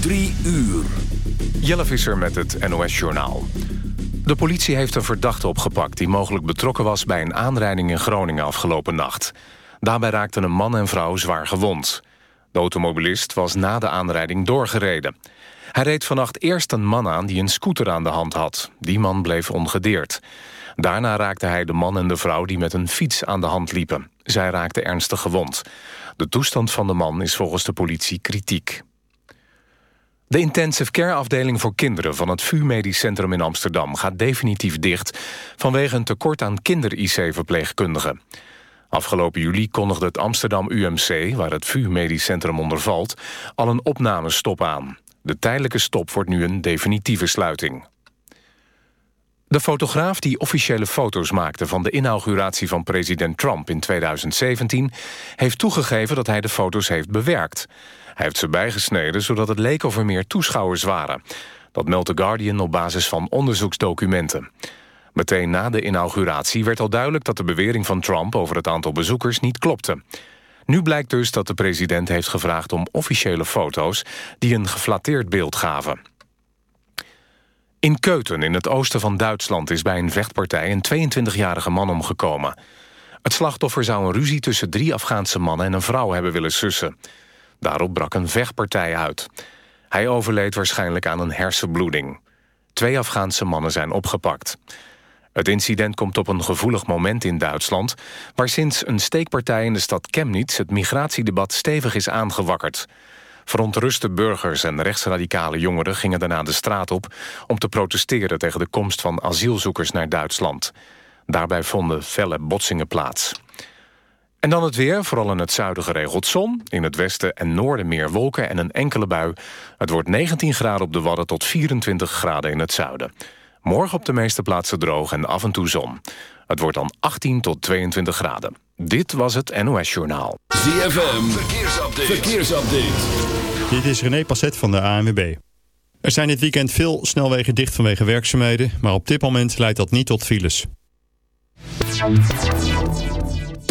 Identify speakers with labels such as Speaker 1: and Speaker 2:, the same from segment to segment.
Speaker 1: Drie uur.
Speaker 2: Jelle Visser met het NOS-journaal. De politie heeft een verdachte opgepakt... die mogelijk betrokken was bij een aanrijding in Groningen afgelopen nacht. Daarbij raakten een man en vrouw zwaar gewond. De automobilist was na de aanrijding doorgereden. Hij reed vannacht eerst een man aan die een scooter aan de hand had. Die man bleef ongedeerd. Daarna raakte hij de man en de vrouw die met een fiets aan de hand liepen. Zij raakten ernstig gewond. De toestand van de man is volgens de politie kritiek. De intensive care afdeling voor kinderen van het VU Medisch Centrum in Amsterdam gaat definitief dicht vanwege een tekort aan kinder-IC-verpleegkundigen. Afgelopen juli kondigde het Amsterdam UMC, waar het VU Medisch Centrum onder valt, al een opnamestop aan. De tijdelijke stop wordt nu een definitieve sluiting. De fotograaf die officiële foto's maakte van de inauguratie van president Trump in 2017... heeft toegegeven dat hij de foto's heeft bewerkt. Hij heeft ze bijgesneden zodat het leek of er meer toeschouwers waren. Dat meldt The Guardian op basis van onderzoeksdocumenten. Meteen na de inauguratie werd al duidelijk dat de bewering van Trump... over het aantal bezoekers niet klopte. Nu blijkt dus dat de president heeft gevraagd om officiële foto's... die een geflatteerd beeld gaven. In Keuten, in het oosten van Duitsland, is bij een vechtpartij... een 22-jarige man omgekomen. Het slachtoffer zou een ruzie tussen drie Afghaanse mannen... en een vrouw hebben willen sussen. Daarop brak een vechtpartij uit. Hij overleed waarschijnlijk aan een hersenbloeding. Twee Afghaanse mannen zijn opgepakt. Het incident komt op een gevoelig moment in Duitsland... waar sinds een steekpartij in de stad Chemnitz... het migratiedebat stevig is aangewakkerd. Verontruste burgers en rechtsradicale jongeren gingen daarna de straat op... om te protesteren tegen de komst van asielzoekers naar Duitsland. Daarbij vonden felle botsingen plaats. En dan het weer, vooral in het zuiden geregeld zon. In het westen en noorden meer wolken en een enkele bui. Het wordt 19 graden op de Wadden tot 24 graden in het zuiden. Morgen op de meeste plaatsen droog en af en toe zon. Het wordt dan 18 tot 22 graden. Dit was het NOS Journaal.
Speaker 1: ZFM, verkeersupdate. verkeersupdate.
Speaker 3: Dit is René Passet van de ANWB. Er zijn dit weekend veel snelwegen dicht vanwege werkzaamheden... maar op dit moment leidt dat niet tot files.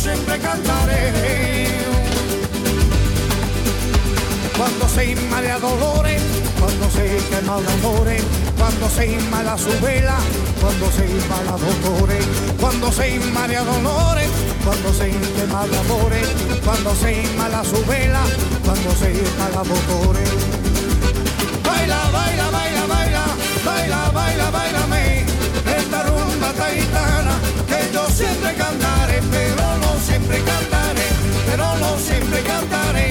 Speaker 4: siempre cantaré. Cuando se inmale a dolores, cuando se quema dolores, cuando se inmala su vela, cuando se inmala dolores, cuando se inmale a dolores, cuando se quema dolores, cuando se inmala su vela, cuando se inmala dolores. Baila, baila, baila, baila, baila, baila, baila, esta rumba taitana que yo siempre cantaré, pero siempre cantaré,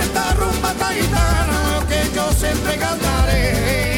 Speaker 4: esta rumba taitana que yo siempre cantaré.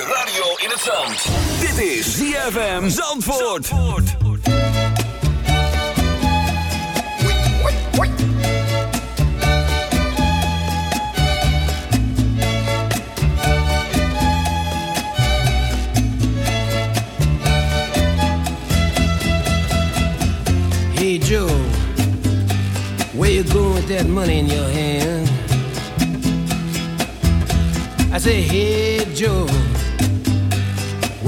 Speaker 1: Je radio in het zand. Dit is ZFM Zandvoort.
Speaker 5: Hey Joe, where you going with that money in your hand? I say, hey Joe,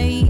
Speaker 6: night.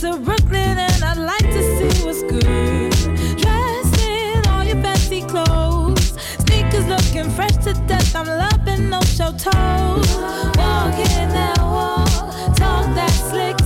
Speaker 6: to Brooklyn and I'd like to see what's good. Dressed in all your fancy clothes, sneakers looking fresh to death. I'm loving no show toes. Walking that wall, talk that slick.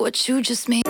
Speaker 7: what you just made.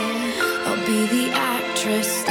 Speaker 7: Be the actress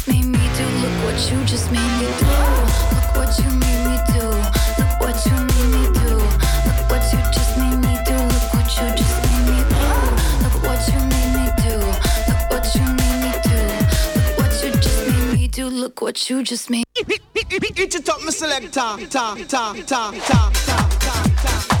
Speaker 7: you just made.
Speaker 8: Eat it up, my selector. Ta, ta, ta, ta, ta, ta.
Speaker 6: Sun